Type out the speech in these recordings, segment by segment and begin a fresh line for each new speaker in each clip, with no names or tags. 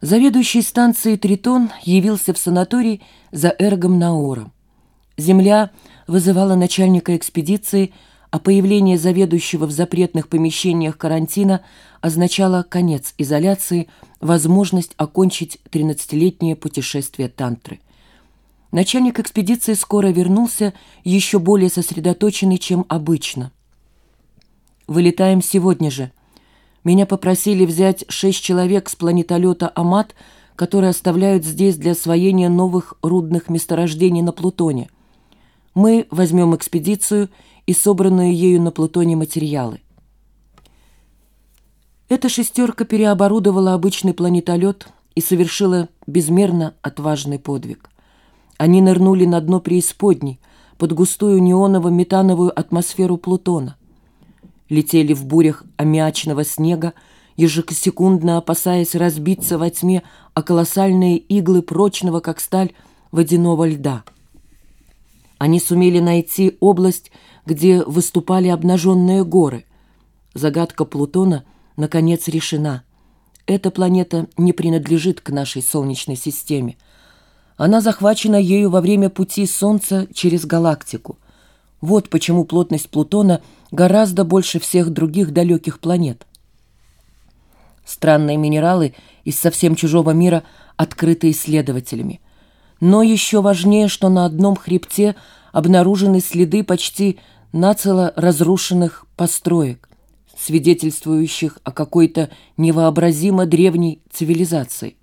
Заведующий станцией «Тритон» явился в санаторий за Эргом Наором. Земля вызывала начальника экспедиции, а появление заведующего в запретных помещениях карантина означало конец изоляции, возможность окончить 13-летнее путешествие тантры. Начальник экспедиции скоро вернулся, еще более сосредоточенный, чем обычно. «Вылетаем сегодня же», меня попросили взять шесть человек с планетолета «Амат», которые оставляют здесь для освоения новых рудных месторождений на Плутоне. Мы возьмем экспедицию и собранные ею на Плутоне материалы. Эта шестерка переоборудовала обычный планетолет и совершила безмерно отважный подвиг. Они нырнули на дно преисподней, под густую неоново-метановую атмосферу Плутона летели в бурях аммиачного снега, ежесекундно опасаясь разбиться во тьме о колоссальные иглы прочного, как сталь, водяного льда. Они сумели найти область, где выступали обнаженные горы. Загадка Плутона, наконец, решена. Эта планета не принадлежит к нашей Солнечной системе. Она захвачена ею во время пути Солнца через галактику. Вот почему плотность Плутона – гораздо больше всех других далеких планет. Странные минералы из совсем чужого мира открыты исследователями. Но еще важнее, что на одном хребте обнаружены следы почти нацело разрушенных построек, свидетельствующих о какой-то невообразимо древней цивилизации.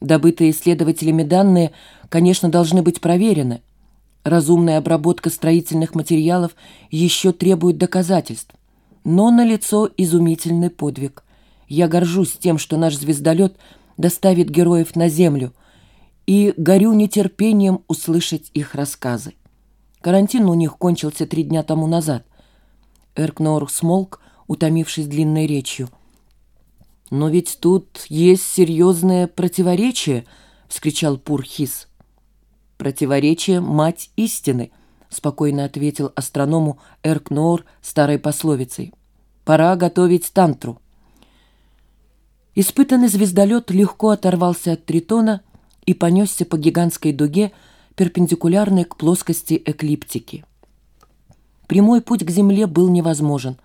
Добытые исследователями данные, конечно, должны быть проверены – Разумная обработка строительных материалов еще требует доказательств. Но налицо изумительный подвиг. Я горжусь тем, что наш звездолет доставит героев на Землю, и горю нетерпением услышать их рассказы. Карантин у них кончился три дня тому назад. Эркнор смолк, утомившись длинной речью. «Но ведь тут есть серьезное противоречие!» — вскричал Пурхис. «Противоречие — мать истины», — спокойно ответил астроному Эркноор старой пословицей. «Пора готовить тантру». Испытанный звездолет легко оторвался от Тритона и понесся по гигантской дуге, перпендикулярной к плоскости эклиптики. Прямой путь к Земле был невозможен.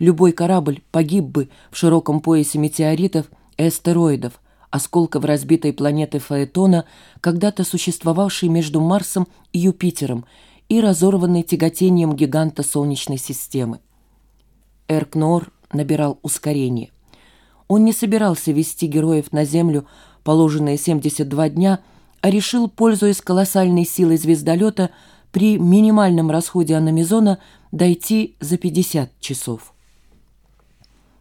Любой корабль погиб бы в широком поясе метеоритов и астероидов, осколков разбитой планеты Фаэтона, когда-то существовавшей между Марсом и Юпитером и разорванной тяготением гиганта Солнечной системы. Эркнор набирал ускорение. Он не собирался вести героев на Землю положенные 72 дня, а решил, пользуясь колоссальной силой звездолета, при минимальном расходе аномизона дойти за 50 часов.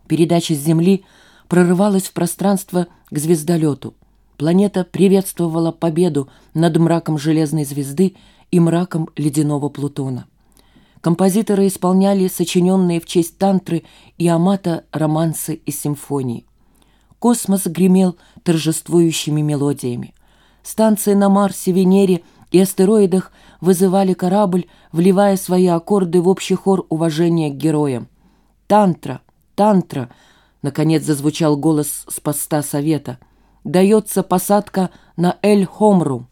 Передача с Земли – прорывалась в пространство к звездолету. Планета приветствовала победу над мраком железной звезды и мраком ледяного Плутона. Композиторы исполняли сочиненные в честь тантры и амата романсы и симфонии. Космос гремел торжествующими мелодиями. Станции на Марсе, Венере и астероидах вызывали корабль, вливая свои аккорды в общий хор уважения к героям. «Тантра! Тантра!» Наконец зазвучал голос с поста совета. «Дается посадка на Эль-Хомру».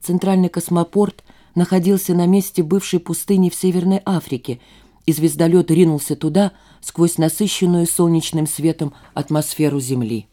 Центральный космопорт находился на месте бывшей пустыни в Северной Африке, и звездолет ринулся туда сквозь насыщенную солнечным светом атмосферу Земли.